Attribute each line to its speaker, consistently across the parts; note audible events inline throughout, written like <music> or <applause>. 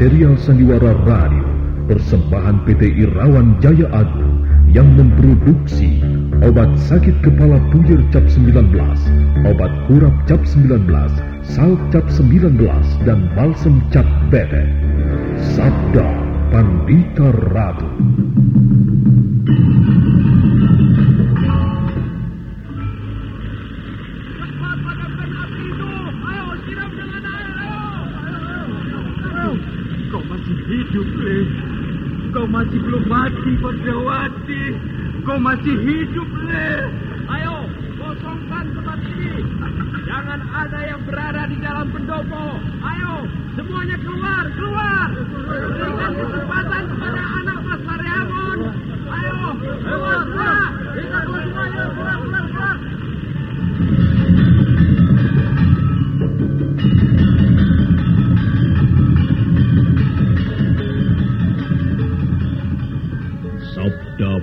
Speaker 1: serial sandiwara radio Persembahan PT Irawan Jaya Agung Yang memproduksi Obat sakit kepala puyir cap 19 Obat kurap cap 19 Sal cap 19 Dan balsem cap bete. Sabda Pandita Ratu
Speaker 2: masih hidup, Le. Kau masih belum mati, Padrawati. Kau masih hidup, Le.
Speaker 3: Ayo, kosongkan tempat ini. Jangan ada yang berada di dalam pendopo. Ayo, semuanya keluar, keluar. Berikan kesempatan kepada anak Mas Mariamon. Ayo, keluar, keluar. Kita semuanya, keluar, keluar, keluar.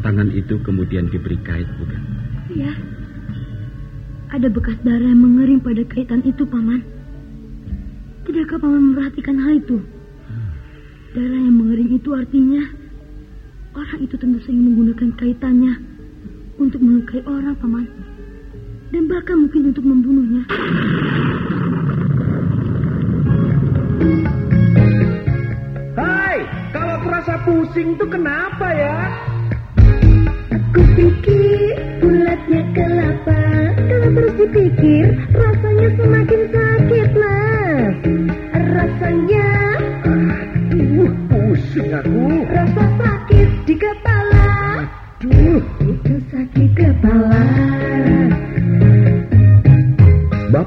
Speaker 4: Tangan itu kemudian diberi kait, bukan?
Speaker 5: Iya. Ada bekas darah yang mengering pada kaitan itu, paman. Tidakkah paman memperhatikan hal itu? Darah yang mengering itu artinya orang itu tentu sering menggunakan kaitannya untuk melukai orang, paman. Dan bahkan mungkin untuk membunuhnya.
Speaker 6: Hai, kalau terasa pusing tuh kenapa ya?
Speaker 7: Pikir bulatnya kelapa. Kalau terus dipikir rasanya semakin sakit mas. Rasanya
Speaker 6: Aduh, pusing aku.
Speaker 7: rasa sakit di kepala.
Speaker 6: Aduh,
Speaker 7: Itu sakit kepala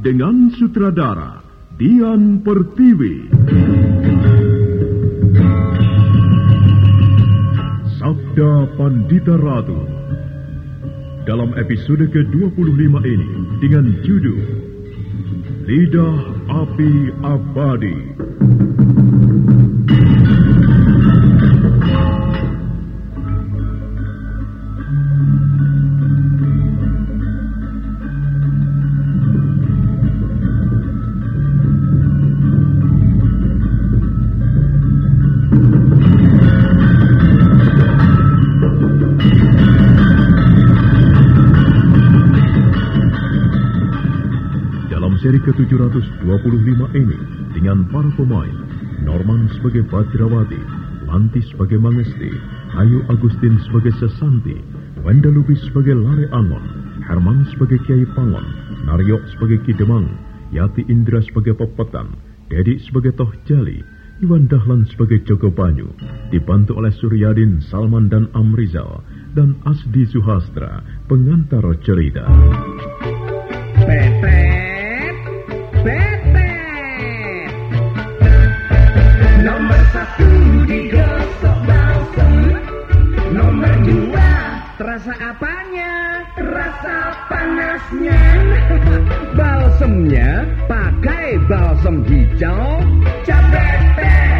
Speaker 8: dengan sutradara, Dian Pertiwi. Sabda Pandita Ratu dalam episode ke-25 ini dengan judul Lidah Api Abadi. Ke-725 ini dengan para pemain Norman sebagai Badrawati, Lanti sebagai Mangesti, Ayu Agustin sebagai Sesanti, Wenda Lubis sebagai Lare Angon, Herman sebagai Kiai Pangon, Naryo sebagai Kidemang, Yati Indra sebagai Pepetan, Dedi sebagai Toh Jali, Iwan Dahlan sebagai Joko Banyu, dibantu oleh Suryadin, Salman dan Amrizal, dan Asdi Suhastra, pengantar cerita.
Speaker 6: Betet, terasa apanya? Rasa panasnya. <laughs> Balsemnya pakai balsem hijau. Cabetet.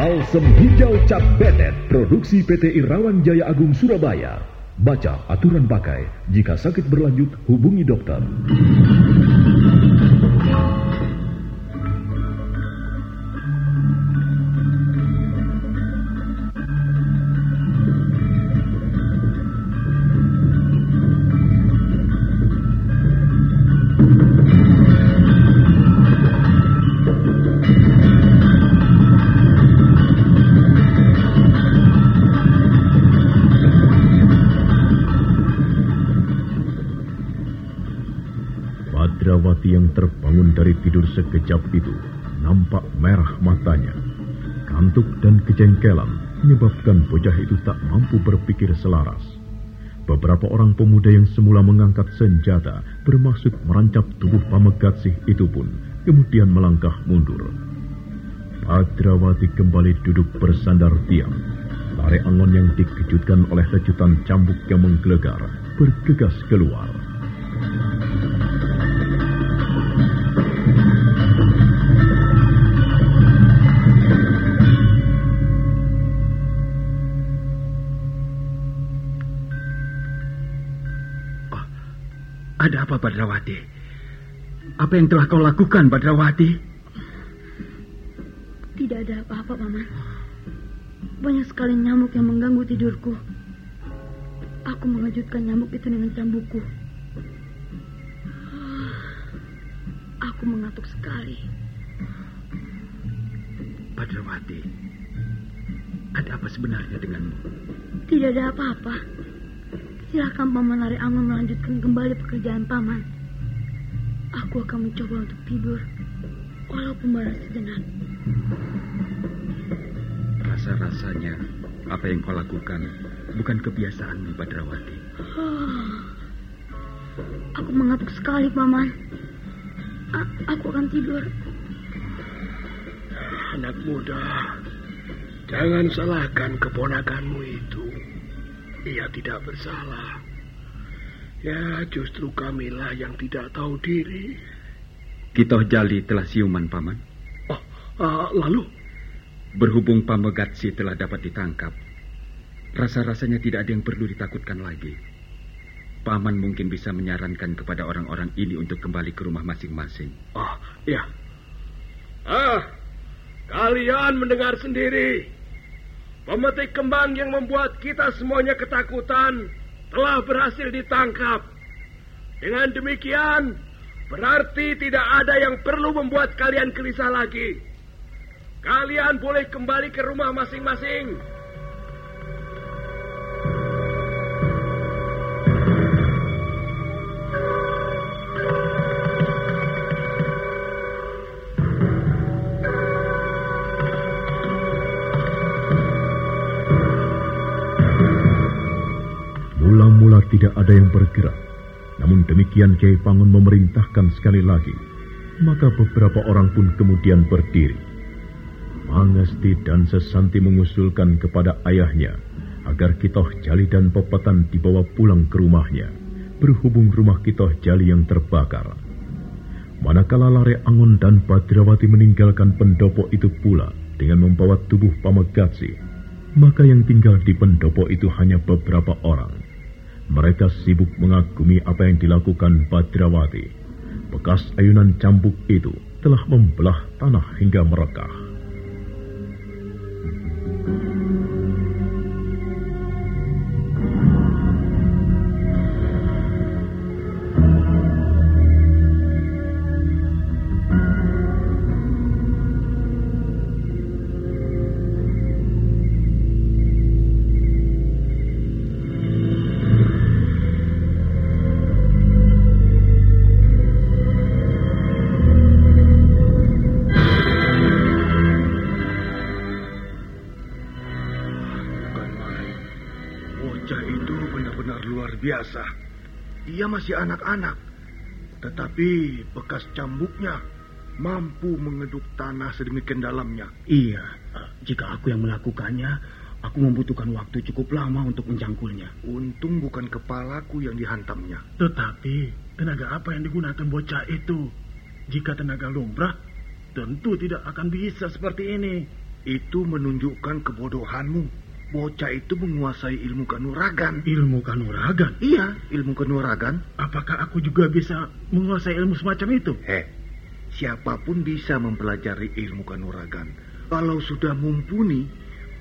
Speaker 9: Balsam hijau cap betet produksi PT Irawan Jaya Agung Surabaya. Baca aturan pakai. Jika sakit berlanjut, hubungi dokter. Yang terbangun dari tidur sekejap itu nampak merah matanya. Kantuk dan kejengkelan menyebabkan bocah itu tak mampu berpikir selaras. Beberapa orang pemuda yang semula mengangkat senjata bermaksud merancap tubuh Pamegatsih itu pun kemudian melangkah mundur. Badrawati kembali duduk bersandar diam. Lare Angon yang dikejutkan oleh lecutan cambuk yang menggelegar bergegas keluar.
Speaker 4: Ada apa, Badrawati? Apa yang telah kau lakukan, Badrawati?
Speaker 5: Tidak ada apa-apa, Paman. Banyak sekali nyamuk yang mengganggu tidurku. Aku mengejutkan nyamuk itu dengan cambukku. Aku mengantuk sekali.
Speaker 4: Badrawati, ada apa sebenarnya denganmu?
Speaker 5: Tidak ada apa-apa. Silakan Paman Lari Angon melanjutkan kembali pekerjaan Paman. Aku akan mencoba untuk tidur, walaupun baru sejenak.
Speaker 4: Rasa-rasanya apa yang kau lakukan bukan kebiasaanmu, Badrawati.
Speaker 5: Aku mengantuk sekali, Paman. A- aku akan tidur.
Speaker 3: Anak muda, jangan salahkan keponakanmu itu. Ia tidak bersalah. Ya, justru kamilah yang tidak tahu diri.
Speaker 4: Kitoh Jali telah siuman, Paman.
Speaker 3: Oh, ah, lalu?
Speaker 4: Berhubung Pamegatsi telah dapat ditangkap, rasa-rasanya tidak ada yang perlu ditakutkan lagi. Paman mungkin bisa menyarankan kepada orang-orang ini untuk kembali ke rumah masing-masing.
Speaker 3: Ah, ya. Ah, kalian mendengar sendiri. Pemetik kembang yang membuat kita semuanya ketakutan telah berhasil ditangkap. Dengan demikian, berarti tidak ada yang perlu membuat kalian gelisah lagi. Kalian boleh kembali ke rumah masing-masing.
Speaker 9: Ada yang bergerak. Namun demikian Kiai Pangun memerintahkan sekali lagi. Maka beberapa orang pun kemudian berdiri. Mangesti dan Sesanti mengusulkan kepada ayahnya agar Kitoh Jali dan Pepetan dibawa pulang ke rumahnya.
Speaker 8: berhubung rumah Kitoh Jali yang terbakar. Manakala Lare Angon dan Badrawati meninggalkan pendopo itu pula dengan membawa tubuh Pamegatsi, maka yang tinggal di pendopo itu hanya beberapa orang. Mereka sibuk mengagumi apa yang dilakukan Badrawati. Bekas ayunan cambuk itu telah membelah tanah hingga merekah.
Speaker 10: Biasa. Dia masih anak-anak. Tetapi bekas cambuknya mampu mengeduk tanah sedemikian dalamnya.
Speaker 11: Iya, jika aku yang melakukannya, aku membutuhkan waktu cukup lama untuk menjangkulnya.
Speaker 10: Untung bukan kepalaku yang dihantamnya.
Speaker 12: Tetapi tenaga apa yang digunakan bocah itu? Jika tenaga lumrah, tentu tidak akan bisa seperti ini.
Speaker 10: Itu menunjukkan kebodohanmu. Bocah itu menguasai ilmu kanuragan.
Speaker 12: Ilmu kanuragan?
Speaker 10: Iya, ilmu kanuragan.
Speaker 12: Apakah aku juga bisa menguasai ilmu semacam itu?
Speaker 10: Eh, siapa pun bisa mempelajari ilmu kanuragan. Kalau sudah mumpuni,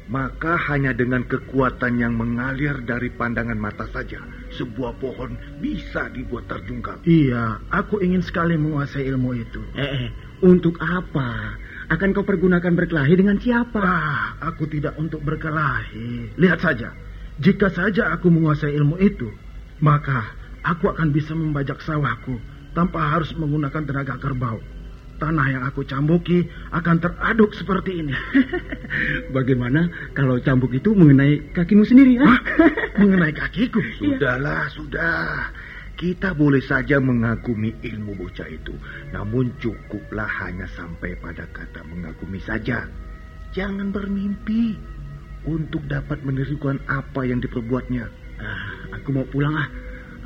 Speaker 10: maka hanya dengan kekuatan yang mengalir dari pandangan mata saja, sebuah pohon bisa dibuat terjungkal.
Speaker 12: Iya, aku ingin sekali menguasai ilmu itu.
Speaker 11: Eh, eh, untuk apa? Akan kau pergunakan berkelahi dengan siapa?
Speaker 12: Ah, aku tidak untuk berkelahi. Lihat saja, jika saja aku menguasai ilmu itu, maka aku akan bisa membajak sawahku tanpa harus menggunakan tenaga kerbau. Tanah yang aku cambuki akan teraduk seperti ini. <laughs>
Speaker 11: Bagaimana kalau cambuk itu mengenai kakimu sendiri?
Speaker 12: Hah? mengenai kakiku?
Speaker 10: Sudahlah, sudah. Kita boleh saja mengagumi ilmu bocah itu, namun cukuplah hanya sampai pada kata mengagumi saja. Jangan bermimpi untuk dapat menirukan apa yang diperbuatnya.
Speaker 11: Ah, aku mau pulang ah.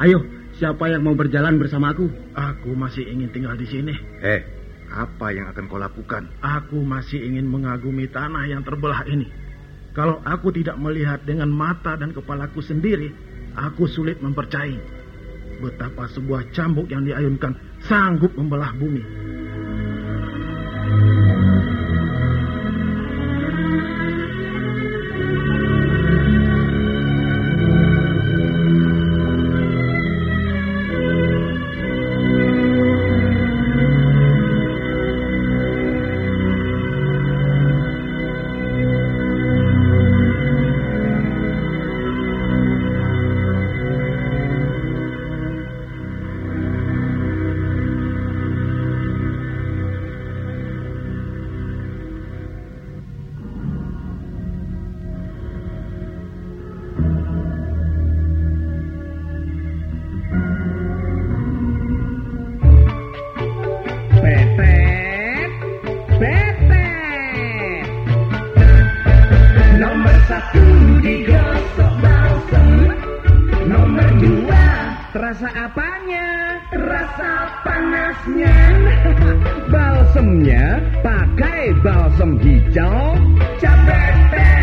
Speaker 11: Ayo, siapa yang mau berjalan bersama aku?
Speaker 12: Aku masih ingin tinggal di sini.
Speaker 10: Eh, apa yang akan kau lakukan?
Speaker 12: Aku masih ingin mengagumi tanah yang terbelah ini. Kalau aku tidak melihat dengan mata dan kepalaku sendiri, aku sulit mempercayai betapa sebuah cambuk yang diayunkan sanggup membelah bumi.
Speaker 6: Terasa apanya? Rasa panasnya. <laughs> Balsemnya pakai balsem hijau. Cabetet.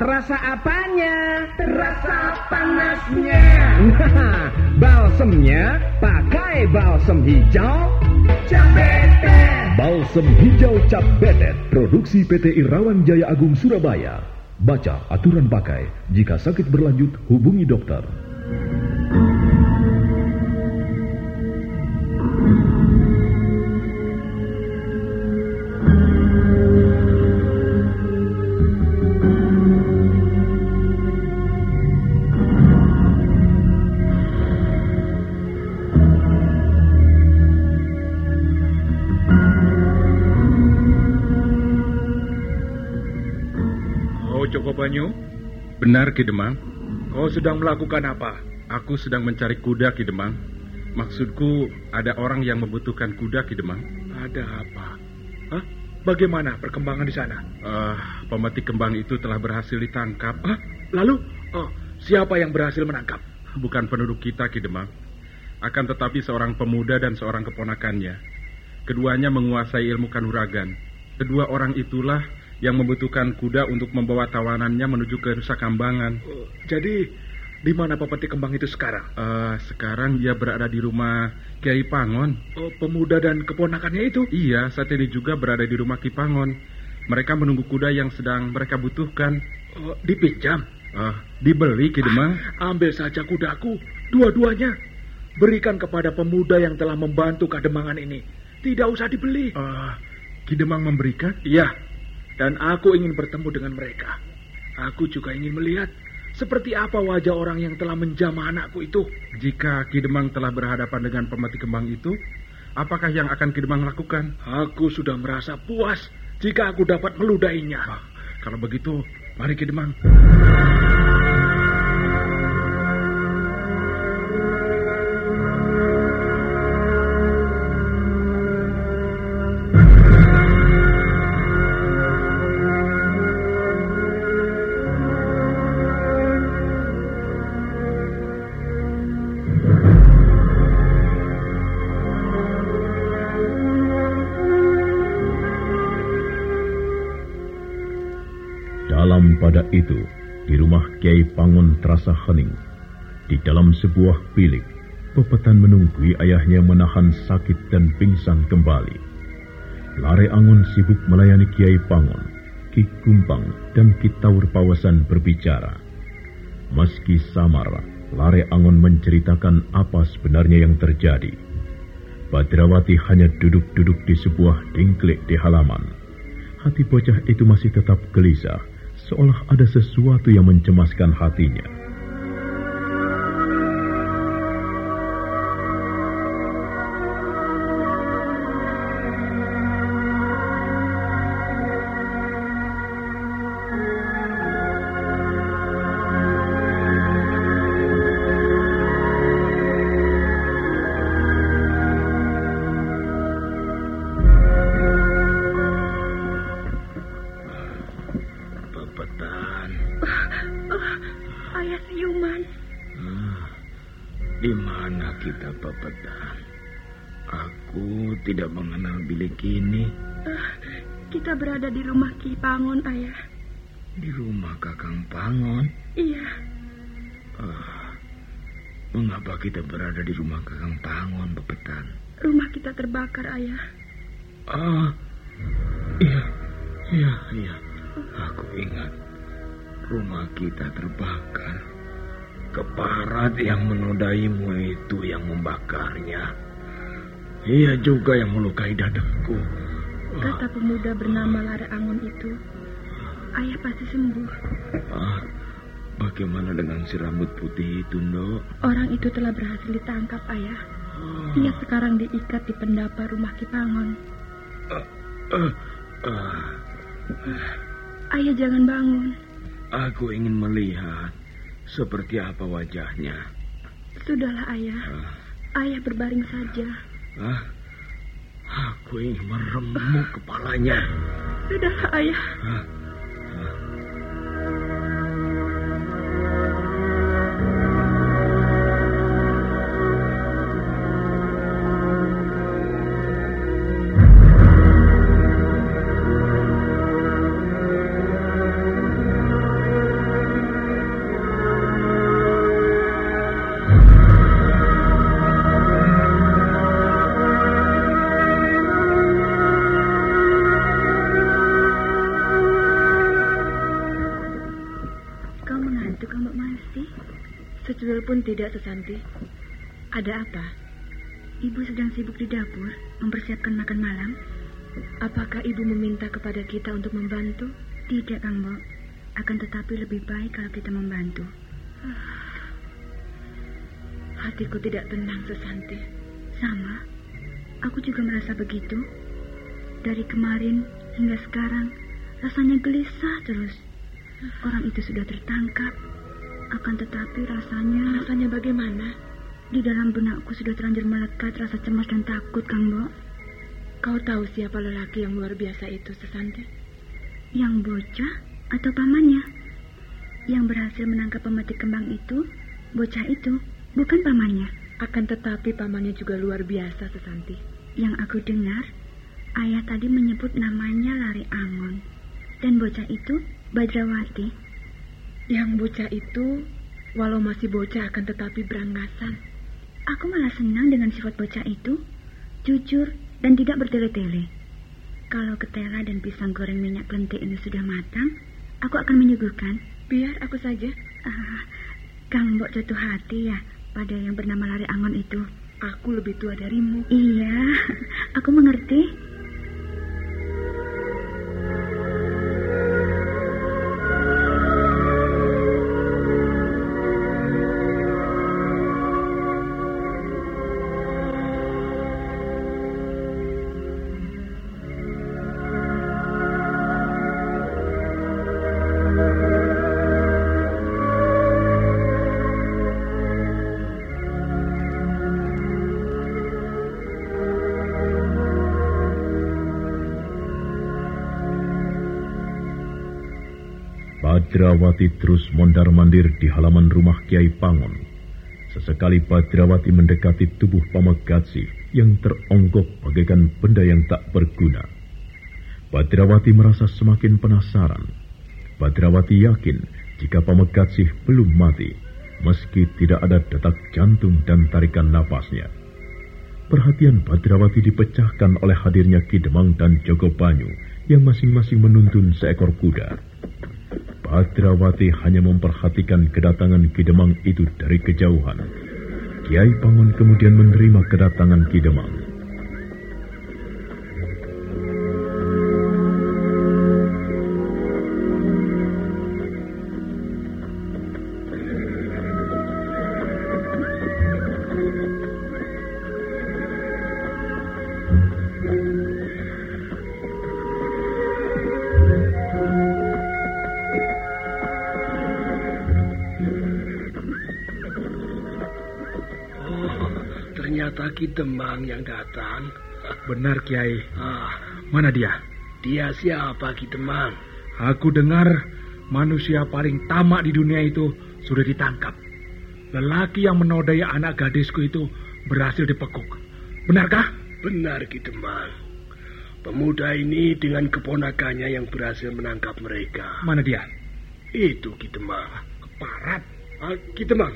Speaker 6: terasa apanya? Terasa panasnya. <laughs> Balsemnya pakai balsem hijau. Cabetet.
Speaker 8: Balsam hijau cap betet produksi PT Irawan Jaya Agung Surabaya. Baca aturan pakai. Jika sakit berlanjut, hubungi dokter.
Speaker 13: Benar, Ki Demang.
Speaker 14: Kau sedang melakukan apa?
Speaker 13: Aku sedang mencari kuda, Ki Demang. Maksudku, ada orang yang membutuhkan kuda, Ki Demang.
Speaker 14: Ada apa? Hah? Bagaimana perkembangan di sana?
Speaker 13: Uh, pemetik kembang itu telah berhasil ditangkap.
Speaker 14: Hah? Lalu, oh, siapa yang berhasil menangkap?
Speaker 13: Bukan penduduk kita, Ki Demang. Akan tetapi seorang pemuda dan seorang keponakannya. Keduanya menguasai ilmu kanuragan. Kedua orang itulah yang membutuhkan kuda untuk membawa tawanannya menuju ke Nusa Kambangan.
Speaker 14: Jadi, di mana pemetik kembang itu sekarang?
Speaker 13: Uh, sekarang dia berada di rumah Kiai Pangon.
Speaker 14: Oh, pemuda dan keponakannya itu?
Speaker 13: Iya, saat ini juga berada di rumah Ki Pangon. Mereka menunggu kuda yang sedang mereka butuhkan.
Speaker 14: Oh, dipinjam?
Speaker 13: Uh, dibeli, Ki Demang.
Speaker 14: Ah, ambil saja kudaku, dua-duanya. Berikan kepada pemuda yang telah membantu kademangan ini. Tidak usah dibeli.
Speaker 13: Uh, Ki Demang memberikan?
Speaker 14: Iya, dan aku ingin bertemu dengan mereka. Aku juga ingin melihat seperti apa wajah orang yang telah menjamah anakku itu.
Speaker 13: Jika Ki Demang telah berhadapan dengan pemetik kembang itu, apakah yang akan Ki Demang lakukan?
Speaker 14: Aku sudah merasa puas jika aku dapat meludainya.
Speaker 13: Ah, kalau begitu, mari Ki Demang.
Speaker 8: Pada itu, di rumah Kiai Pangon terasa hening. Di dalam sebuah bilik, Pepetan menunggui ayahnya menahan sakit dan pingsan kembali. Lare Angon sibuk melayani Kiai Pangon, Ki Kumpang, dan Ki Taur Pawasan berbicara. Meski samar, Lare Angon menceritakan apa sebenarnya yang terjadi. Badrawati hanya duduk-duduk di sebuah dingklik di halaman. Hati bocah itu masih tetap gelisah seolah ada sesuatu yang mencemaskan hatinya.
Speaker 11: Kita berada di rumah Kakang Pangon, Bepetan.
Speaker 15: Rumah kita terbakar, Ayah.
Speaker 11: Ah, iya, iya, iya. Aku ingat. Rumah kita terbakar. Keparat yang menodaimu itu yang membakarnya. Ia juga yang melukai dadaku.
Speaker 15: Kata pemuda bernama Lara Angon itu, ayah pasti sembuh.
Speaker 11: Ah, Bagaimana dengan si rambut putih itu, Ndok?
Speaker 15: Orang itu telah berhasil ditangkap, Ayah. Oh. Ia sekarang diikat di pendapa rumah Kipangon. Uh, uh, uh. Ayah jangan bangun.
Speaker 11: Aku ingin melihat seperti apa wajahnya.
Speaker 15: Sudahlah, Ayah. Uh. Ayah berbaring saja.
Speaker 11: Uh. Aku ingin meremuk kepalanya.
Speaker 15: Sudahlah, Ayah. Uh. Tidak, Sesanti. Ada apa? Ibu sedang sibuk di dapur, mempersiapkan makan malam. Apakah ibu meminta kepada kita untuk membantu? Tidak, Kang Bo. Akan tetapi lebih baik kalau kita membantu. Hatiku tidak tenang, Sesanti. Sama. Aku juga merasa begitu. Dari kemarin hingga sekarang, rasanya gelisah terus.
Speaker 16: Orang itu sudah tertangkap. Akan tetapi rasanya...
Speaker 17: Rasanya bagaimana?
Speaker 16: Di dalam benakku sudah terlanjur melekat rasa cemas dan takut, Kang Bo.
Speaker 17: Kau tahu siapa lelaki yang luar biasa itu, Sesanti?
Speaker 16: Yang bocah atau pamannya? Yang berhasil menangkap pemetik kembang itu, bocah itu, bukan pamannya.
Speaker 17: Akan tetapi pamannya juga luar biasa, Sesanti.
Speaker 16: Yang aku dengar, ayah tadi menyebut namanya Lari Angon. Dan bocah itu Badrawati.
Speaker 17: Yang bocah itu, walau masih bocah akan tetapi beranggasan.
Speaker 16: Aku malah senang dengan sifat bocah itu. Jujur dan tidak bertele-tele. Kalau ketela dan pisang goreng minyak kelentik ini sudah matang, aku akan menyuguhkan.
Speaker 17: Biar aku saja.
Speaker 16: Ah, Kang Mbok jatuh hati ya pada yang bernama Lari Angon itu.
Speaker 17: Aku lebih tua darimu.
Speaker 16: Iya, <laughs> aku mengerti.
Speaker 8: Badrawati terus mondar-mandir di halaman rumah Kiai Pangon. Sesekali Badrawati mendekati tubuh Pamegatsi yang teronggok bagaikan benda yang tak berguna. Badrawati merasa semakin penasaran. Badrawati yakin jika Pamegatsi belum mati, meski tidak ada detak jantung dan tarikan napasnya. Perhatian Badrawati dipecahkan oleh hadirnya Kidemang dan Jogo Banyu yang masing-masing menuntun seekor kuda. Badrawati hanya memperhatikan kedatangan Kidemang itu dari kejauhan. Kiai Pangon kemudian menerima kedatangan Kidemang.
Speaker 3: Ki Demang yang datang.
Speaker 14: Benar, Kiai.
Speaker 3: Ah,
Speaker 14: Mana dia?
Speaker 3: dia siapa Ki Demang?
Speaker 14: Aku dengar manusia paling tamak di dunia itu sudah ditangkap. Lelaki yang menodai anak gadisku itu berhasil dipekuk. Benarkah?
Speaker 3: Benar Ki Demang. Pemuda ini dengan keponakannya yang berhasil menangkap mereka.
Speaker 14: Mana dia?
Speaker 3: Itu Ki Demang.
Speaker 14: Keparat.
Speaker 3: Ah, Ki Demang,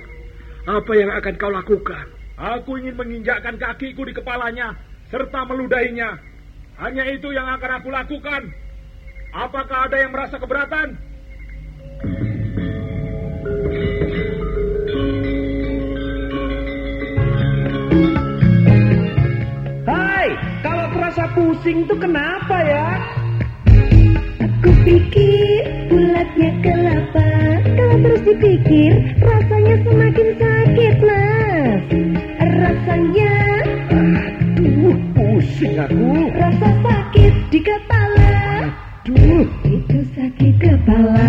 Speaker 3: apa yang akan kau lakukan?
Speaker 14: Aku ingin menginjakkan kakiku di kepalanya serta meludahinya. Hanya itu yang akan aku lakukan. Apakah ada yang merasa keberatan?
Speaker 6: Hai, kalau terasa pusing tuh kenapa ya?
Speaker 7: Aku pikir bulatnya kelapa Kalau terus dipikir rasanya semakin sakit mas Rasanya
Speaker 6: Aduh, pusing aku.
Speaker 7: rasa sakit di kepala
Speaker 6: Aduh.
Speaker 7: Itu sakit kepala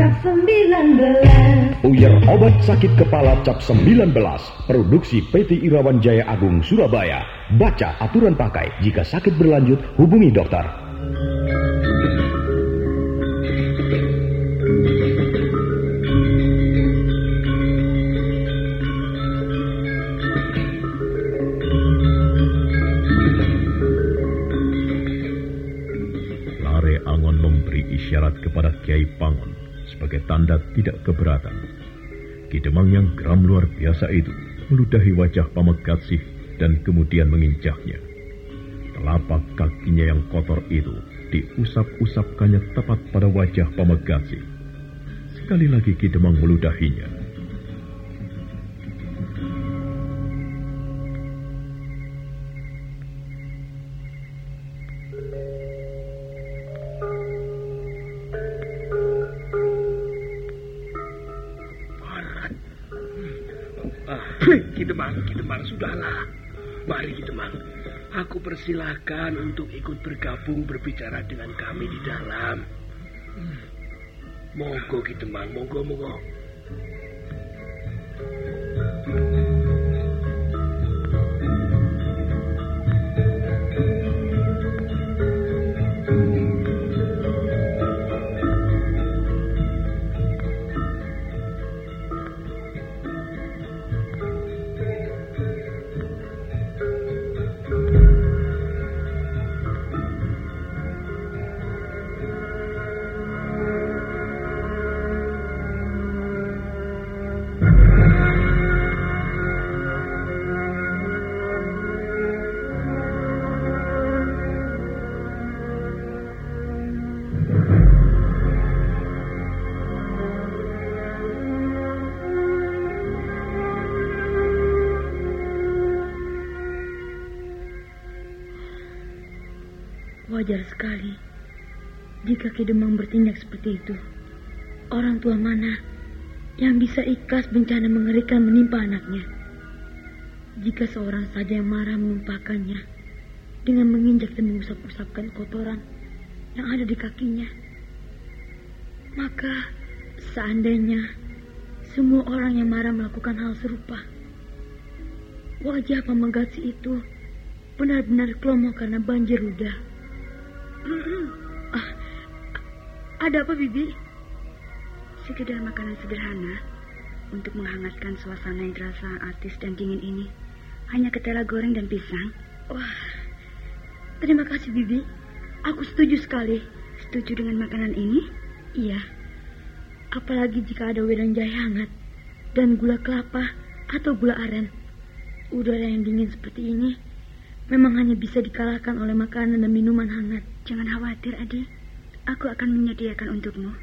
Speaker 7: Cap 19
Speaker 8: Puyer obat sakit kepala cap 19. Produksi PT Irawan Jaya Agung Surabaya. Baca aturan pakai. Jika sakit berlanjut, hubungi dokter. Lare Angon memberi isyarat kepada Kiai Pangon sebagai tanda tidak keberatan. Kidemang yang geram luar biasa itu meludahi wajah Pamegatsih dan kemudian menginjaknya. Telapak kakinya yang kotor itu diusap-usapkannya tepat pada wajah Pamegatsih. Sekali lagi Ki Demang meludahinya.
Speaker 18: Aku persilahkan untuk ikut bergabung berbicara dengan kami di dalam. Monggo Kidemang, monggo, monggo.
Speaker 5: Wajar sekali jika Ki Demang bertindak seperti itu. Orang tua mana yang bisa ikhlas bencana mengerikan menimpa anaknya? Jika seorang saja yang marah menumpahkannya dengan menginjak dan mengusap-usapkan kotoran yang ada di kakinya, maka seandainya semua orang yang marah melakukan hal serupa, wajah Pamagasi itu benar-benar kelomo karena banjir ludah. Ah, ada apa, Bibi?
Speaker 16: Sekedar makanan sederhana untuk menghangatkan suasana yang terasa artis dan dingin ini. Hanya ketela goreng dan pisang.
Speaker 5: Wah, terima kasih, Bibi. Aku setuju sekali.
Speaker 16: Setuju dengan makanan ini?
Speaker 5: Iya. Apalagi jika ada wedang jahe hangat dan gula kelapa atau gula aren. Udara yang dingin seperti ini memang hanya bisa dikalahkan oleh makanan dan minuman hangat.
Speaker 16: Jangan khawatir, Adi. Aku akan menyediakan untukmu.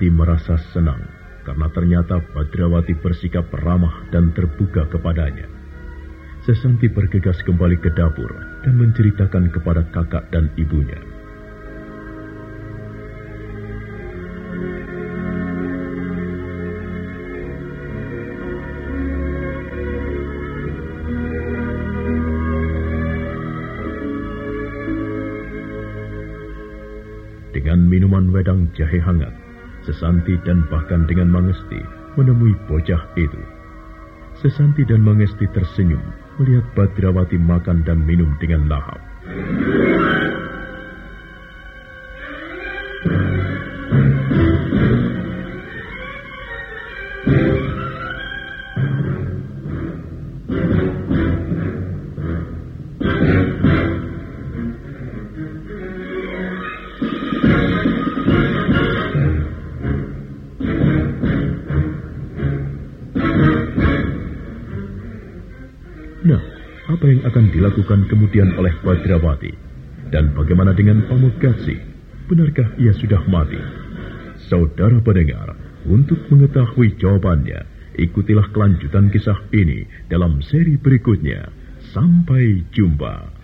Speaker 8: Sesanti merasa senang karena ternyata Badrawati bersikap ramah dan terbuka kepadanya. Sesanti bergegas kembali ke dapur dan menceritakan kepada kakak dan ibunya. Dengan minuman wedang jahe hangat, Sesanti dan bahkan dengan Mangesti menemui bocah itu. Sesanti dan Mangesti tersenyum melihat Badrawati makan dan minum dengan lahap. Nah, akan dilakukan kemudian oleh Badrawati? Dan bagaimana dengan Pamukasi? Benarkah ia sudah mati? Saudara pendengar, untuk mengetahui jawabannya, ikutilah kelanjutan kisah ini dalam seri berikutnya. Sampai jumpa.